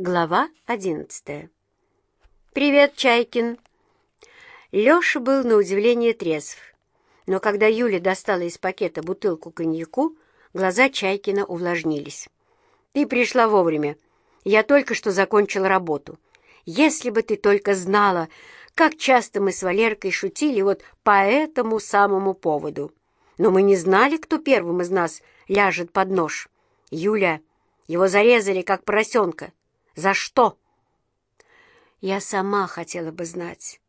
Глава одиннадцатая. «Привет, Чайкин!» Леша был на удивление трезв, но когда Юля достала из пакета бутылку коньяку, глаза Чайкина увлажнились. «Ты пришла вовремя. Я только что закончил работу. Если бы ты только знала, как часто мы с Валеркой шутили вот по этому самому поводу. Но мы не знали, кто первым из нас ляжет под нож. Юля, его зарезали, как поросенка. За что? Я сама хотела бы знать.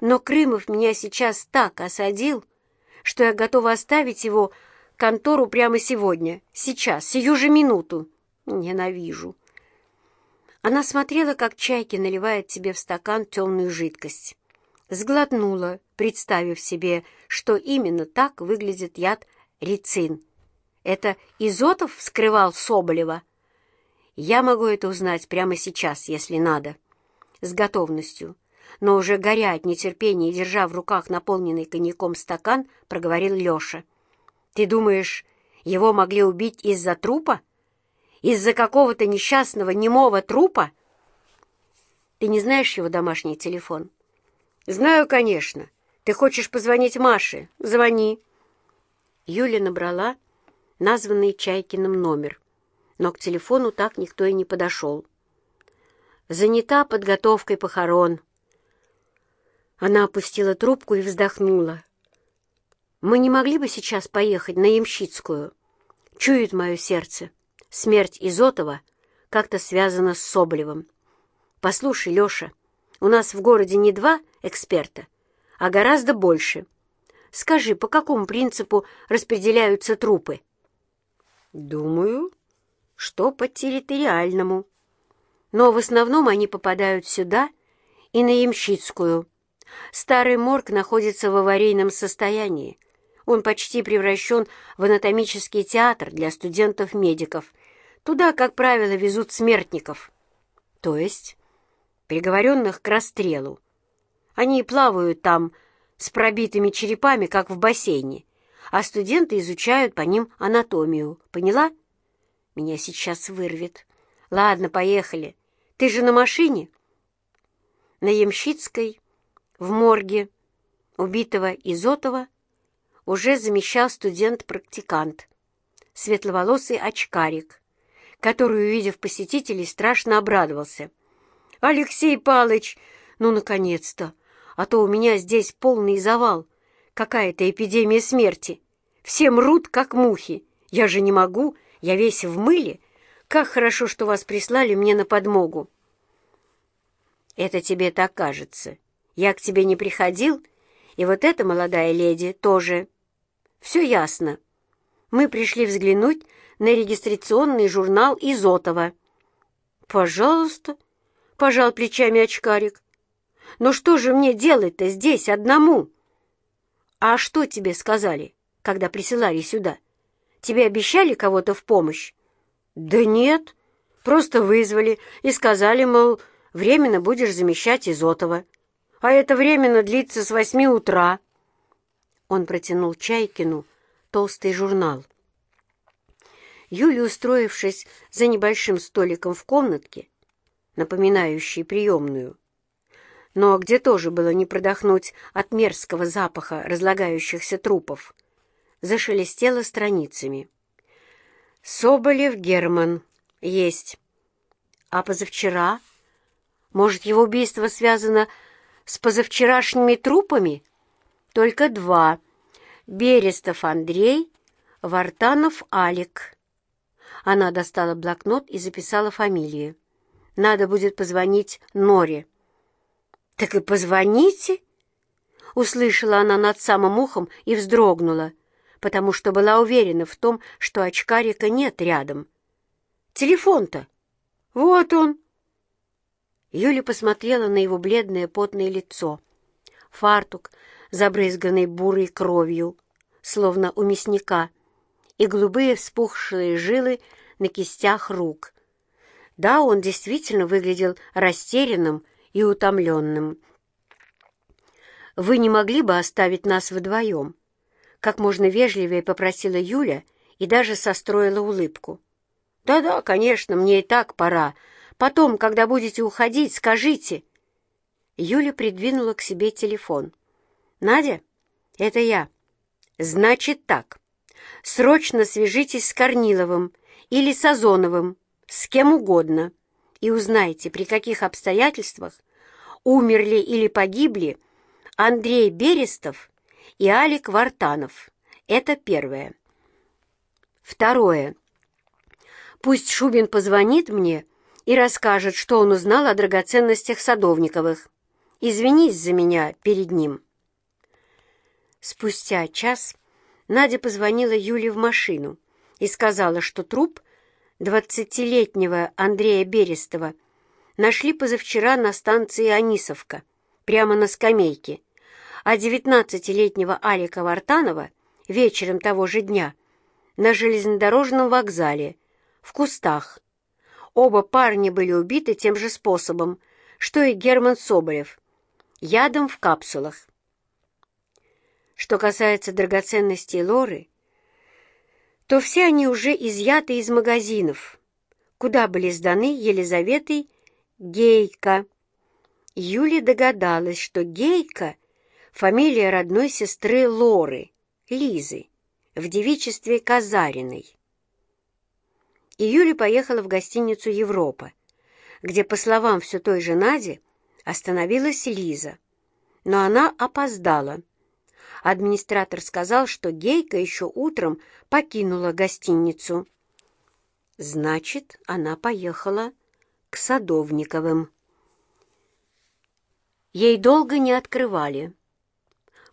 Но Крымов меня сейчас так осадил, что я готова оставить его контору прямо сегодня, сейчас, сию же минуту. Ненавижу. Она смотрела, как чайки наливает себе в стакан темную жидкость. Сглотнула, представив себе, что именно так выглядит яд рицин. Это Изотов вскрывал Соболева? Я могу это узнать прямо сейчас, если надо. С готовностью, но уже горя от нетерпения держа в руках наполненный коньяком стакан, проговорил Леша. «Ты думаешь, его могли убить из-за трупа? Из-за какого-то несчастного немого трупа?» «Ты не знаешь его домашний телефон?» «Знаю, конечно. Ты хочешь позвонить Маше? Звони». Юля набрала названный Чайкиным номер но к телефону так никто и не подошел. Занята подготовкой похорон. Она опустила трубку и вздохнула. «Мы не могли бы сейчас поехать на Ямщицкую? Чует мое сердце. Смерть Изотова как-то связана с Соболевым. Послушай, Леша, у нас в городе не два эксперта, а гораздо больше. Скажи, по какому принципу распределяются трупы?» «Думаю, что по территориальному. Но в основном они попадают сюда и на Ямщицкую. Старый морг находится в аварийном состоянии. Он почти превращен в анатомический театр для студентов-медиков. Туда, как правило, везут смертников. То есть приговоренных к расстрелу. Они плавают там с пробитыми черепами, как в бассейне, а студенты изучают по ним анатомию. Поняла? Меня сейчас вырвет. Ладно, поехали. Ты же на машине? На Ямщицкой, в морге, убитого Изотова, уже замещал студент-практикант, светловолосый очкарик, который, увидев посетителей, страшно обрадовался. «Алексей Палыч, ну, наконец-то! А то у меня здесь полный завал, какая-то эпидемия смерти. Все мрут, как мухи. Я же не могу, я весь в мыле. Как хорошо, что вас прислали мне на подмогу. Это тебе так кажется. Я к тебе не приходил, и вот эта молодая леди тоже. Все ясно. Мы пришли взглянуть на регистрационный журнал Изотова. Пожалуйста, пожал плечами очкарик. Но что же мне делать-то здесь одному? А что тебе сказали, когда присылали сюда? — Тебе обещали кого-то в помощь?» «Да нет, просто вызвали и сказали, мол, временно будешь замещать Изотова. А это временно длится с восьми утра». Он протянул Чайкину толстый журнал. Юля, устроившись за небольшим столиком в комнатке, напоминающей приемную, но где тоже было не продохнуть от мерзкого запаха разлагающихся трупов, зашелестела страницами. «Соболев Герман. Есть. А позавчера? Может, его убийство связано с позавчерашними трупами? Только два. Берестов Андрей, Вартанов Алик». Она достала блокнот и записала фамилию. «Надо будет позвонить Норе». «Так и позвоните!» Услышала она над самым ухом и вздрогнула потому что была уверена в том, что очкарика нет рядом. «Телефон-то! Вот он!» Юля посмотрела на его бледное потное лицо. Фартук, забрызганный бурой кровью, словно у мясника, и голубые вспухшие жилы на кистях рук. Да, он действительно выглядел растерянным и утомленным. «Вы не могли бы оставить нас вдвоем?» Как можно вежливее попросила Юля и даже состроила улыбку. «Да-да, конечно, мне и так пора», — Потом, когда будете уходить, скажите». Юля придвинула к себе телефон. «Надя, это я. Значит так. Срочно свяжитесь с Корниловым или Сазоновым, с кем угодно, и узнайте, при каких обстоятельствах умерли или погибли Андрей Берестов и Алик Вартанов. Это первое. Второе. Пусть Шубин позвонит мне и расскажет, что он узнал о драгоценностях Садовниковых. Извинись за меня перед ним. Спустя час Надя позвонила Юле в машину и сказала, что труп двадцатилетнего Андрея Берестова нашли позавчера на станции Анисовка, прямо на скамейке, а девятнадцатилетнего Алика Вартанова вечером того же дня на железнодорожном вокзале, в кустах. Оба парня были убиты тем же способом, что и Герман Соболев, ядом в капсулах. Что касается драгоценностей Лоры, то все они уже изъяты из магазинов, куда были сданы Елизаветой Гейка. Юля догадалась, что Гейка — фамилия родной сестры Лоры, Лизы, в девичестве Казариной. И Юля поехала в гостиницу «Европа», где, по словам все той же Нади, остановилась Лиза. Но она опоздала. Администратор сказал, что Гейка еще утром покинула гостиницу. Значит, она поехала к Садовниковым. Ей долго не открывали.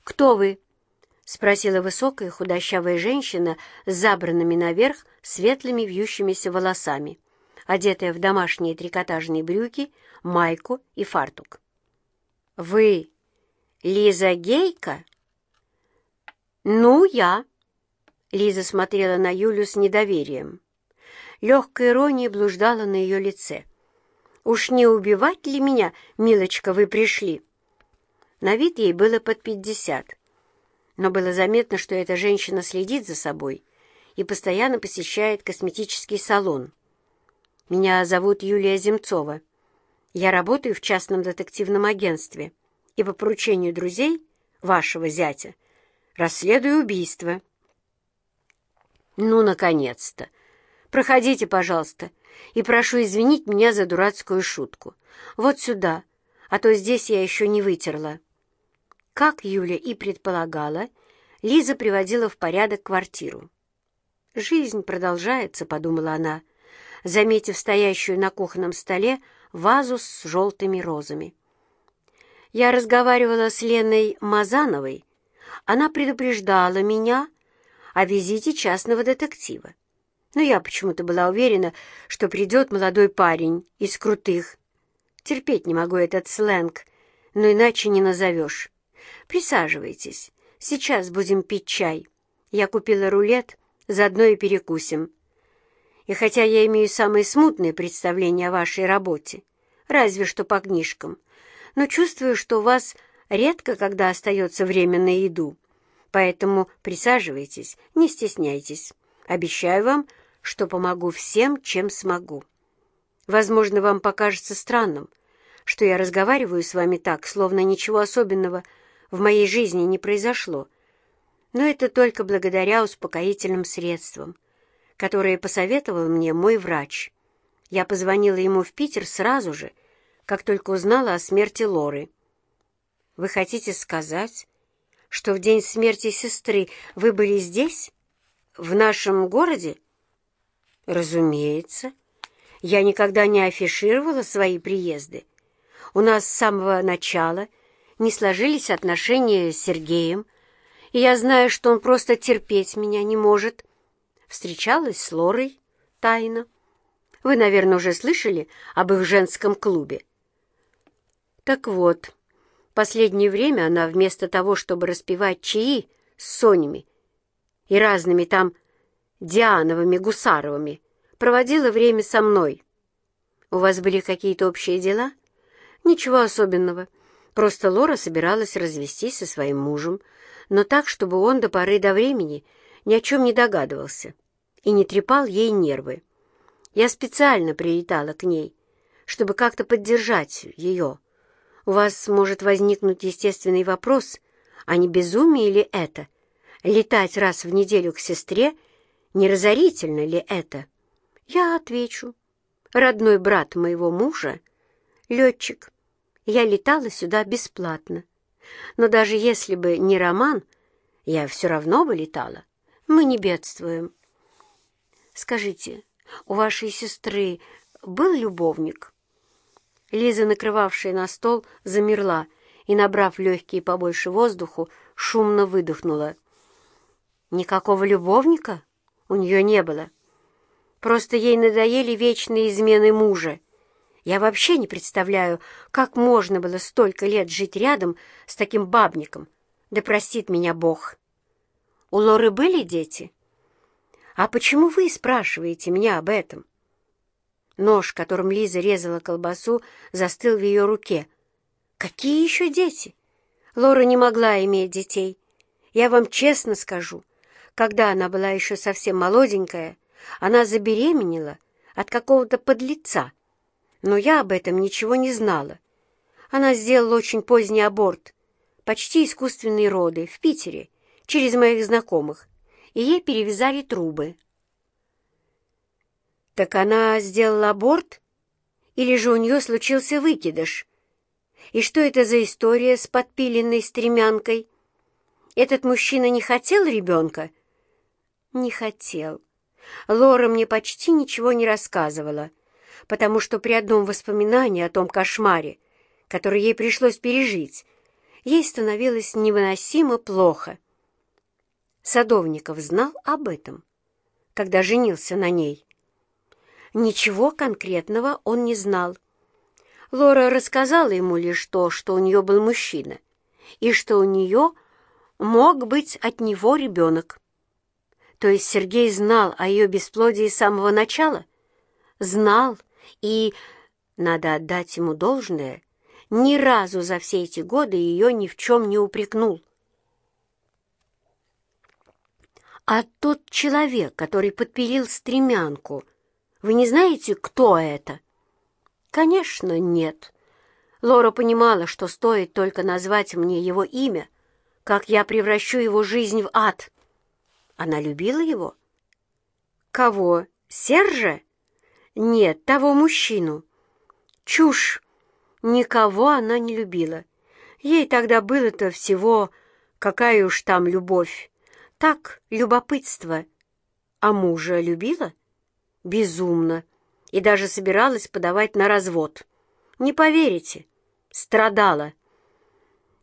«Кто вы?» — спросила высокая худощавая женщина с забранными наверх светлыми вьющимися волосами, одетая в домашние трикотажные брюки, майку и фартук. «Вы Лиза Гейка?» «Ну, я». Лиза смотрела на Юлю с недоверием. Легкая ирония блуждала на ее лице. «Уж не убивать ли меня, милочка, вы пришли?» На вид ей было под пятьдесят, но было заметно, что эта женщина следит за собой и постоянно посещает косметический салон. «Меня зовут Юлия Земцова. Я работаю в частном детективном агентстве и по поручению друзей вашего зятя расследую убийство». «Ну, наконец-то! Проходите, пожалуйста, и прошу извинить меня за дурацкую шутку. Вот сюда, а то здесь я еще не вытерла». Как Юля и предполагала, Лиза приводила в порядок квартиру. «Жизнь продолжается», — подумала она, заметив стоящую на кухонном столе вазу с желтыми розами. Я разговаривала с Леной Мазановой. Она предупреждала меня о визите частного детектива. Но я почему-то была уверена, что придет молодой парень из крутых. Терпеть не могу этот сленг, но иначе не назовешь. Присаживайтесь, сейчас будем пить чай. Я купила рулет, заодно и перекусим. И хотя я имею самые смутные представления о вашей работе, разве что по книжкам, но чувствую, что у вас редко когда остается время на еду. Поэтому присаживайтесь, не стесняйтесь. Обещаю вам, что помогу всем, чем смогу. Возможно, вам покажется странным, что я разговариваю с вами так, словно ничего особенного в моей жизни не произошло. Но это только благодаря успокоительным средствам, которые посоветовал мне мой врач. Я позвонила ему в Питер сразу же, как только узнала о смерти Лоры. Вы хотите сказать, что в день смерти сестры вы были здесь, в нашем городе? Разумеется. Я никогда не афишировала свои приезды. У нас с самого начала не сложились отношения с Сергеем, и я знаю, что он просто терпеть меня не может. Встречалась с Лорой тайно. Вы, наверное, уже слышали об их женском клубе. Так вот, последнее время она вместо того, чтобы распевать чаи с Сонями и разными там Диановыми, Гусаровыми, проводила время со мной. У вас были какие-то общие дела? Ничего особенного. Просто Лора собиралась развестись со своим мужем, но так, чтобы он до поры до времени ни о чем не догадывался и не трепал ей нервы. Я специально прилетала к ней, чтобы как-то поддержать ее. У вас может возникнуть естественный вопрос, а не безумие ли это? Летать раз в неделю к сестре, не разорительно ли это? Я отвечу. Родной брат моего мужа — летчик. Я летала сюда бесплатно. Но даже если бы не роман, я все равно бы летала. Мы не бедствуем. Скажите, у вашей сестры был любовник?» Лиза, накрывавшая на стол, замерла и, набрав легкие побольше воздуху, шумно выдохнула. «Никакого любовника у нее не было. Просто ей надоели вечные измены мужа. Я вообще не представляю, как можно было столько лет жить рядом с таким бабником. Да простит меня Бог. У Лоры были дети? А почему вы спрашиваете меня об этом?» Нож, которым Лиза резала колбасу, застыл в ее руке. «Какие еще дети?» Лора не могла иметь детей. Я вам честно скажу, когда она была еще совсем молоденькая, она забеременела от какого-то подлеца. Но я об этом ничего не знала. Она сделала очень поздний аборт, почти искусственные роды, в Питере, через моих знакомых, и ей перевязали трубы. Так она сделала аборт? Или же у нее случился выкидыш? И что это за история с подпиленной стремянкой? Этот мужчина не хотел ребенка? Не хотел. Лора мне почти ничего не рассказывала, потому что при одном воспоминании о том кошмаре, который ей пришлось пережить, ей становилось невыносимо плохо. Садовников знал об этом, когда женился на ней. Ничего конкретного он не знал. Лора рассказала ему лишь то, что у нее был мужчина, и что у нее мог быть от него ребенок. То есть Сергей знал о ее бесплодии с самого начала? Знал, и, надо отдать ему должное, ни разу за все эти годы ее ни в чем не упрекнул. А тот человек, который подпилил стремянку — вы не знаете, кто это?» «Конечно, нет». Лора понимала, что стоит только назвать мне его имя, как я превращу его жизнь в ад. Она любила его? Кого? Сержа? Нет, того мужчину. Чушь! Никого она не любила. Ей тогда было-то всего, какая уж там любовь. Так, любопытство. А мужа любила? безумно и даже собиралась подавать на развод. Не поверите, страдала.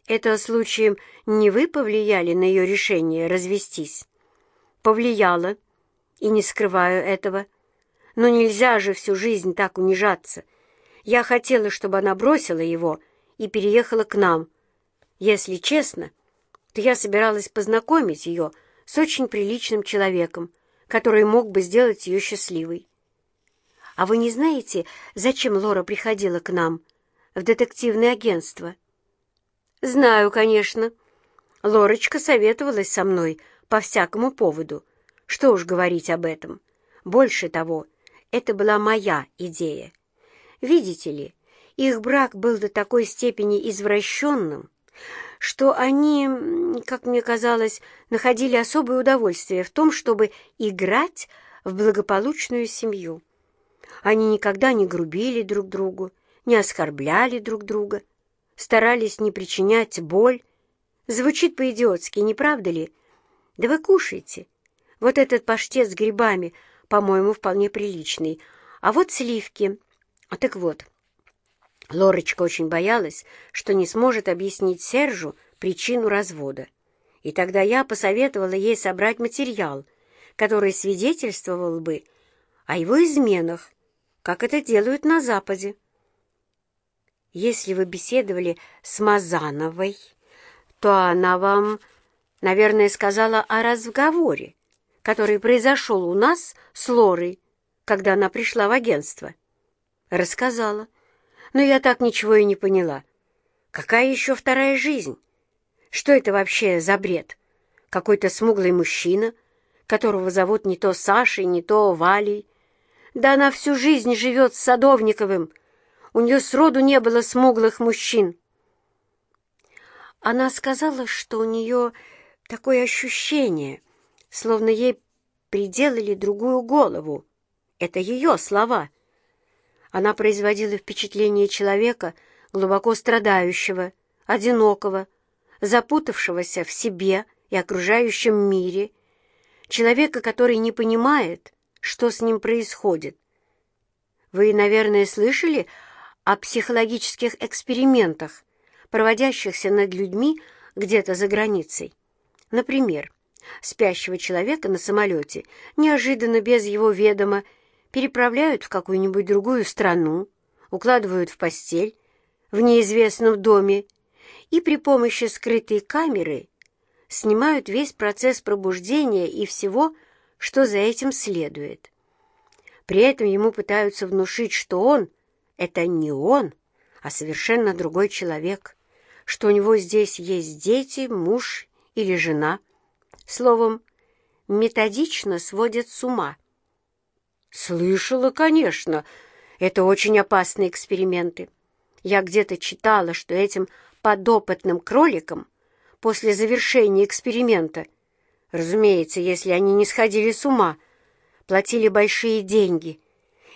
Это случаем не вы повлияли на ее решение развестись? Повлияла, и не скрываю этого. Но нельзя же всю жизнь так унижаться. Я хотела, чтобы она бросила его и переехала к нам. Если честно, то я собиралась познакомить ее с очень приличным человеком, который мог бы сделать ее счастливой. А вы не знаете, зачем Лора приходила к нам, в детективное агентство? Знаю, конечно. Лорочка советовалась со мной по всякому поводу. Что уж говорить об этом. Больше того, это была моя идея. Видите ли, их брак был до такой степени извращенным, что они, как мне казалось, находили особое удовольствие в том, чтобы играть в благополучную семью. Они никогда не грубили друг другу, не оскорбляли друг друга, старались не причинять боль. Звучит по-идиотски, не правда ли? Да вы кушайте. Вот этот паштет с грибами, по-моему, вполне приличный. А вот сливки. А так вот, Лорочка очень боялась, что не сможет объяснить Сержу причину развода. И тогда я посоветовала ей собрать материал, который свидетельствовал бы о его изменах, как это делают на Западе. Если вы беседовали с Мазановой, то она вам, наверное, сказала о разговоре, который произошел у нас с Лорой, когда она пришла в агентство. Рассказала но я так ничего и не поняла. Какая еще вторая жизнь? Что это вообще за бред? Какой-то смуглый мужчина, которого зовут не то Сашей, не то Валей. Да она всю жизнь живет с Садовниковым. У нее сроду не было смуглых мужчин. Она сказала, что у нее такое ощущение, словно ей приделали другую голову. Это ее слова. Она производила впечатление человека, глубоко страдающего, одинокого, запутавшегося в себе и окружающем мире, человека, который не понимает, что с ним происходит. Вы, наверное, слышали о психологических экспериментах, проводящихся над людьми где-то за границей. Например, спящего человека на самолете неожиданно без его ведома переправляют в какую-нибудь другую страну, укладывают в постель в неизвестном доме и при помощи скрытой камеры снимают весь процесс пробуждения и всего, что за этим следует. При этом ему пытаются внушить, что он — это не он, а совершенно другой человек, что у него здесь есть дети, муж или жена. Словом, методично сводят с ума. Слышала, конечно. Это очень опасные эксперименты. Я где-то читала, что этим подопытным кроликам после завершения эксперимента, разумеется, если они не сходили с ума, платили большие деньги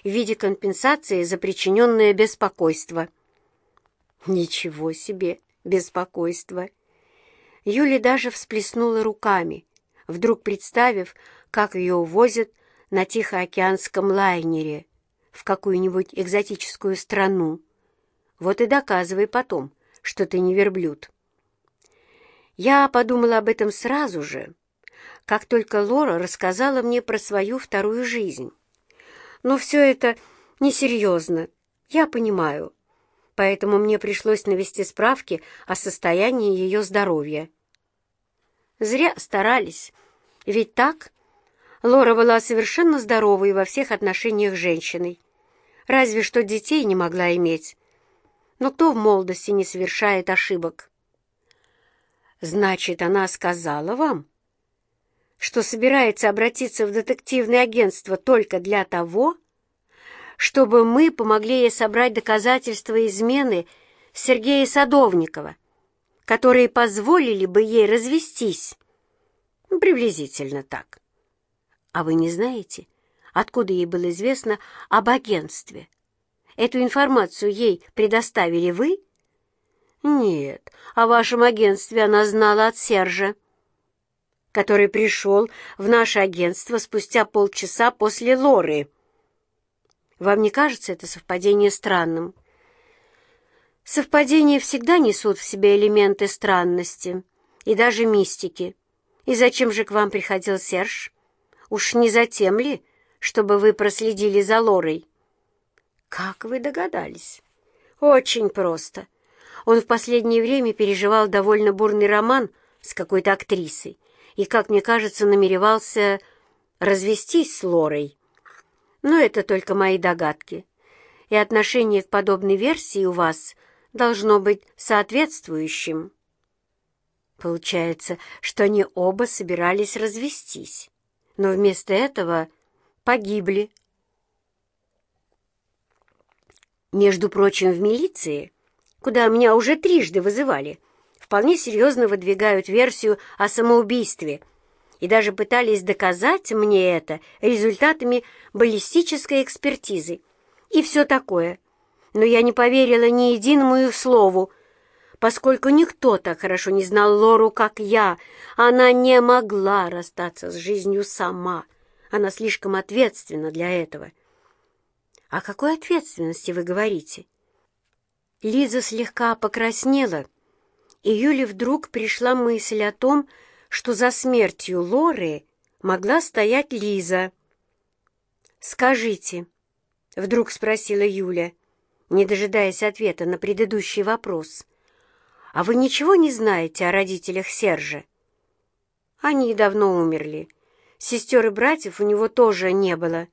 в виде компенсации за причиненное беспокойство. Ничего себе беспокойство! Юля даже всплеснула руками, вдруг представив, как ее увозят на Тихоокеанском лайнере в какую-нибудь экзотическую страну. Вот и доказывай потом, что ты не верблюд. Я подумала об этом сразу же, как только Лора рассказала мне про свою вторую жизнь. Но все это несерьезно, я понимаю, поэтому мне пришлось навести справки о состоянии ее здоровья. Зря старались, ведь так? Лора была совершенно здоровой во всех отношениях женщиной, разве что детей не могла иметь. Но кто в молодости не совершает ошибок? Значит, она сказала вам, что собирается обратиться в детективное агентство только для того, чтобы мы помогли ей собрать доказательства измены Сергея Садовникова, которые позволили бы ей развестись. Приблизительно так. А вы не знаете, откуда ей было известно об агентстве? Эту информацию ей предоставили вы? Нет, о вашем агентстве она знала от Сержа который пришел в наше агентство спустя полчаса после Лоры. Вам не кажется это совпадение странным? Совпадения всегда несут в себе элементы странности и даже мистики. И зачем же к вам приходил Серж? Уж не затем ли, чтобы вы проследили за Лорой? Как вы догадались? Очень просто. Он в последнее время переживал довольно бурный роман с какой-то актрисой, и, как мне кажется, намеревался развестись с Лорой. Но это только мои догадки, и отношение к подобной версии у вас должно быть соответствующим. Получается, что они оба собирались развестись, но вместо этого погибли. Между прочим, в милиции, куда меня уже трижды вызывали, вполне серьезно выдвигают версию о самоубийстве и даже пытались доказать мне это результатами баллистической экспертизы и все такое. Но я не поверила ни единому их слову, поскольку никто так хорошо не знал Лору, как я. Она не могла расстаться с жизнью сама. Она слишком ответственна для этого. О какой ответственности вы говорите? Лиза слегка покраснела, и Юле вдруг пришла мысль о том, что за смертью Лоры могла стоять Лиза. «Скажите», — вдруг спросила Юля, не дожидаясь ответа на предыдущий вопрос, «а вы ничего не знаете о родителях Сержа?» «Они давно умерли. Сестер и братьев у него тоже не было».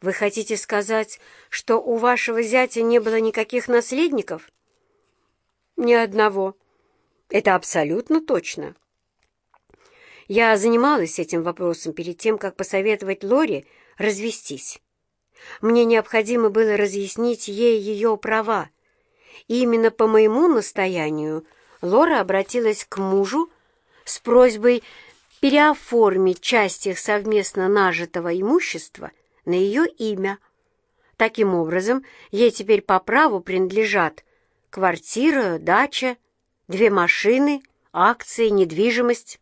«Вы хотите сказать, что у вашего зятя не было никаких наследников?» Ни одного. Это абсолютно точно. Я занималась этим вопросом перед тем, как посоветовать Лоре развестись. Мне необходимо было разъяснить ей ее права. И именно по моему настоянию Лора обратилась к мужу с просьбой переоформить часть их совместно нажитого имущества на ее имя. Таким образом, ей теперь по праву принадлежат квартира, дача, две машины, акции, недвижимость.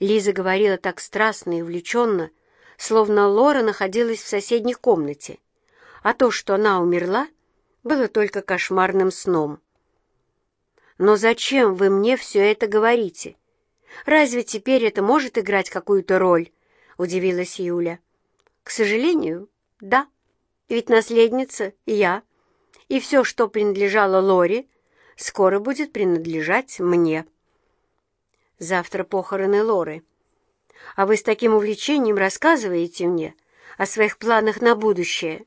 Лиза говорила так страстно и увлеченно, словно Лора находилась в соседней комнате, а то, что она умерла, было только кошмарным сном. «Но зачем вы мне все это говорите? Разве теперь это может играть какую-то роль?» — удивилась Юля. «К сожалению, да. Ведь наследница я, и все, что принадлежало Лоре, скоро будет принадлежать мне». Завтра похороны Лоры. А вы с таким увлечением рассказываете мне о своих планах на будущее.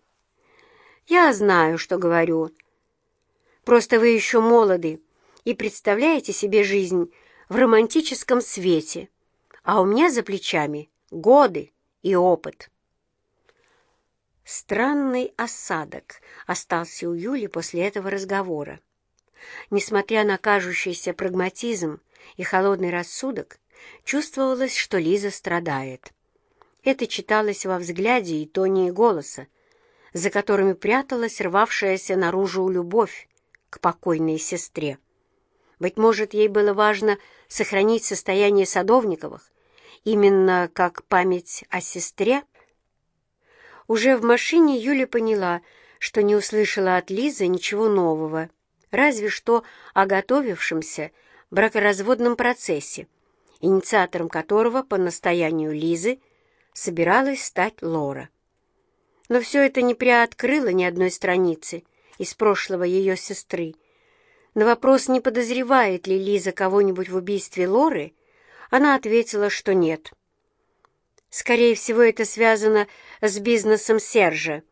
Я знаю, что говорю. Просто вы еще молоды и представляете себе жизнь в романтическом свете, а у меня за плечами годы и опыт. Странный осадок остался у Юли после этого разговора. Несмотря на кажущийся прагматизм и холодный рассудок, чувствовалось, что Лиза страдает. Это читалось во взгляде и тоне голоса, за которыми пряталась рвавшаяся наружу любовь к покойной сестре. Быть может, ей было важно сохранить состояние Садовниковых, именно как память о сестре? Уже в машине Юля поняла, что не услышала от Лизы ничего нового, разве что о готовившемся бракоразводном процессе, инициатором которого по настоянию Лизы собиралась стать Лора. Но все это не приоткрыло ни одной страницы из прошлого ее сестры. На вопрос, не подозревает ли Лиза кого-нибудь в убийстве Лоры, она ответила, что нет. «Скорее всего, это связано с бизнесом Сержа»,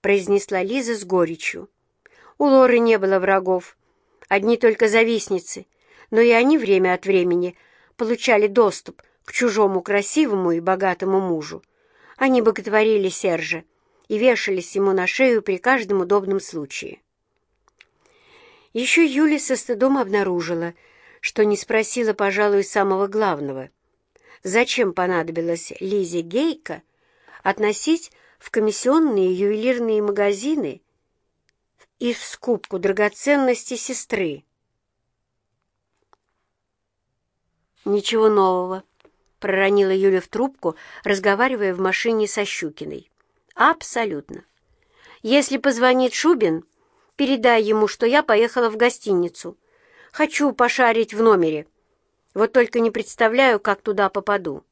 произнесла Лиза с горечью. «У Лоры не было врагов, одни только завистницы, но и они время от времени получали доступ к чужому красивому и богатому мужу. Они боготворили Сержа и вешались ему на шею при каждом удобном случае. Еще Юля со стыдом обнаружила, что не спросила, пожалуй, самого главного. Зачем понадобилось Лизе Гейка относить в комиссионные ювелирные магазины и в скупку драгоценности сестры? «Ничего нового», — проронила Юля в трубку, разговаривая в машине со Щукиной. «Абсолютно. Если позвонит Шубин, передай ему, что я поехала в гостиницу. Хочу пошарить в номере. Вот только не представляю, как туда попаду.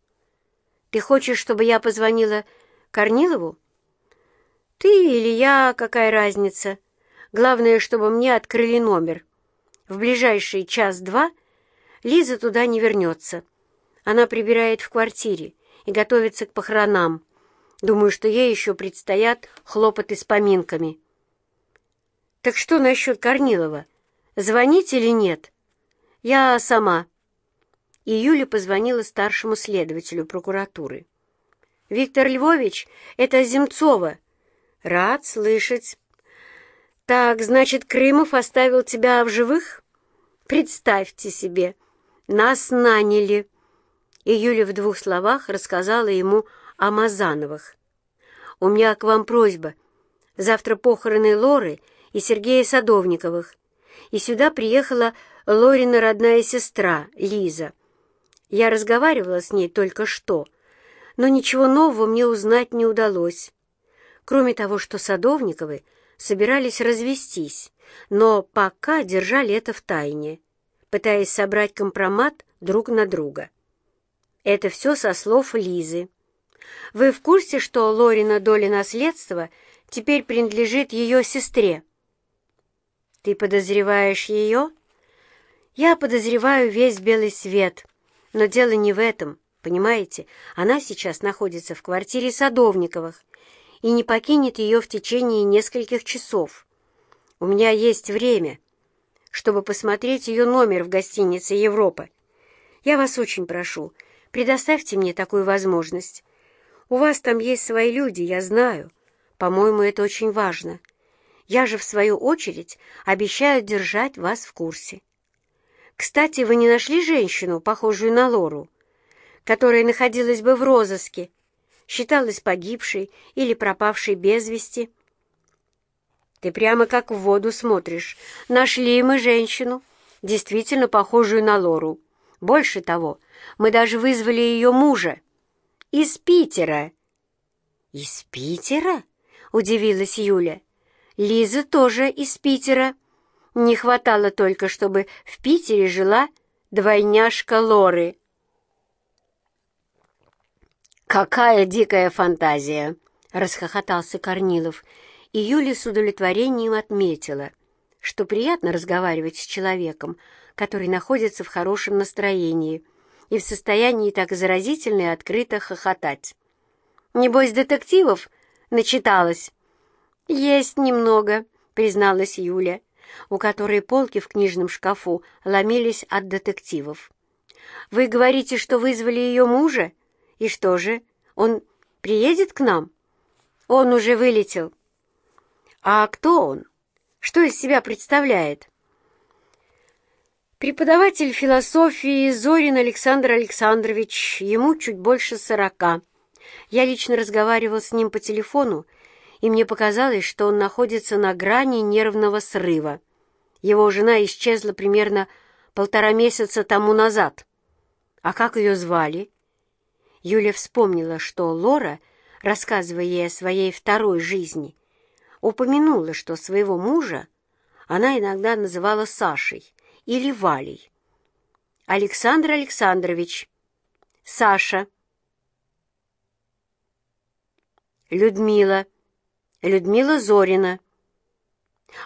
Ты хочешь, чтобы я позвонила Корнилову? Ты или я, какая разница? Главное, чтобы мне открыли номер. В ближайший час-два — Лиза туда не вернется. Она прибирает в квартире и готовится к похоронам. Думаю, что ей еще предстоят хлопоты с поминками. Так что насчет Корнилова? Звонить или нет? Я сама. И Юля позвонила старшему следователю прокуратуры. «Виктор Львович, это Земцова». «Рад слышать». «Так, значит, Крымов оставил тебя в живых?» «Представьте себе, нас наняли!» И Юля в двух словах рассказала ему о Мазановых. «У меня к вам просьба. Завтра похороны Лоры и Сергея Садовниковых. И сюда приехала Лорина родная сестра, Лиза. Я разговаривала с ней только что, но ничего нового мне узнать не удалось. Кроме того, что Садовниковы собирались развестись, но пока держали это в тайне пытаясь собрать компромат друг на друга. Это все со слов Лизы. Вы в курсе, что Лорина доля наследства теперь принадлежит ее сестре? Ты подозреваешь ее? Я подозреваю весь белый свет, но дело не в этом, понимаете? Она сейчас находится в квартире Садовниковых и не покинет ее в течение нескольких часов. У меня есть время — чтобы посмотреть ее номер в гостинице «Европа». Я вас очень прошу, предоставьте мне такую возможность. У вас там есть свои люди, я знаю. По-моему, это очень важно. Я же, в свою очередь, обещаю держать вас в курсе. Кстати, вы не нашли женщину, похожую на Лору, которая находилась бы в розыске, считалась погибшей или пропавшей без вести? Ты прямо как в воду смотришь. Нашли мы женщину, действительно похожую на Лору. Больше того, мы даже вызвали ее мужа. Из Питера. Из Питера? Удивилась Юля. Лиза тоже из Питера. Не хватало только, чтобы в Питере жила двойняшка Лоры. «Какая дикая фантазия!» — расхохотался Корнилов, и Юля с удовлетворением отметила, что приятно разговаривать с человеком, который находится в хорошем настроении и в состоянии так заразительно и открыто хохотать. «Небось, детективов начиталась?» «Есть немного», — призналась Юля, у которой полки в книжном шкафу ломились от детективов. «Вы говорите, что вызвали ее мужа? И что же, он приедет к нам?» «Он уже вылетел». «А кто он? Что из себя представляет?» Преподаватель философии Зорин Александр Александрович, ему чуть больше сорока. Я лично разговаривал с ним по телефону, и мне показалось, что он находится на грани нервного срыва. Его жена исчезла примерно полтора месяца тому назад. А как ее звали? Юля вспомнила, что Лора, рассказывая ей о своей второй жизни, упомянула, что своего мужа она иногда называла Сашей или Валей. Александр Александрович. Саша. Людмила. Людмила Зорина.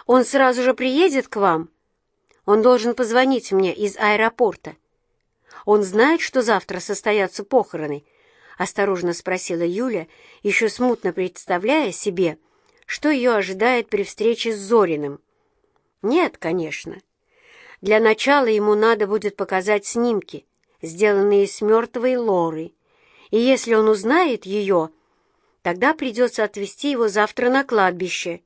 Он сразу же приедет к вам? Он должен позвонить мне из аэропорта. Он знает, что завтра состоятся похороны? Осторожно спросила Юля, еще смутно представляя себе, что ее ожидает при встрече с Зориным. Нет, конечно. Для начала ему надо будет показать снимки, сделанные с мертвой Лоры. И если он узнает ее, тогда придется отвезти его завтра на кладбище.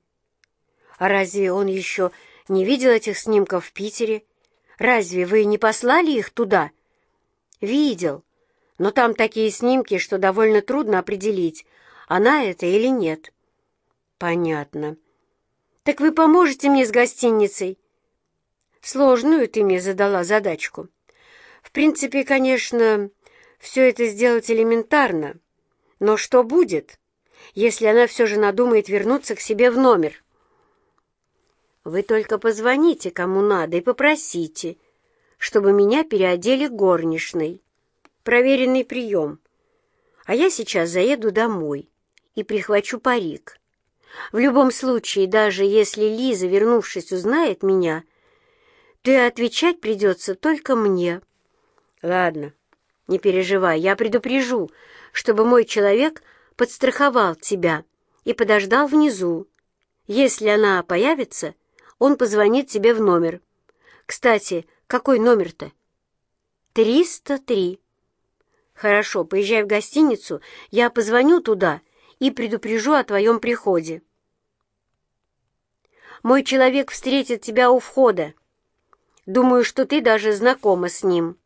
А разве он еще не видел этих снимков в Питере? Разве вы не послали их туда? Видел, но там такие снимки, что довольно трудно определить, она это или нет. Понятно. Так вы поможете мне с гостиницей? Сложную ты мне задала задачку. В принципе, конечно, все это сделать элементарно. Но что будет, если она все же надумает вернуться к себе в номер? Вы только позвоните кому надо и попросите, чтобы меня переодели горничной. Проверенный прием. А я сейчас заеду домой и прихвачу парик. В любом случае, даже если Лиза, вернувшись, узнает меня, — да отвечать придется только мне. Ладно, не переживай, я предупрежу, чтобы мой человек подстраховал тебя и подождал внизу. Если она появится, он позвонит тебе в номер. Кстати, какой номер-то? Триста три. Хорошо, поезжай в гостиницу, я позвоню туда и предупрежу о твоем приходе. Мой человек встретит тебя у входа. Думаю, что ты даже знакома с ним».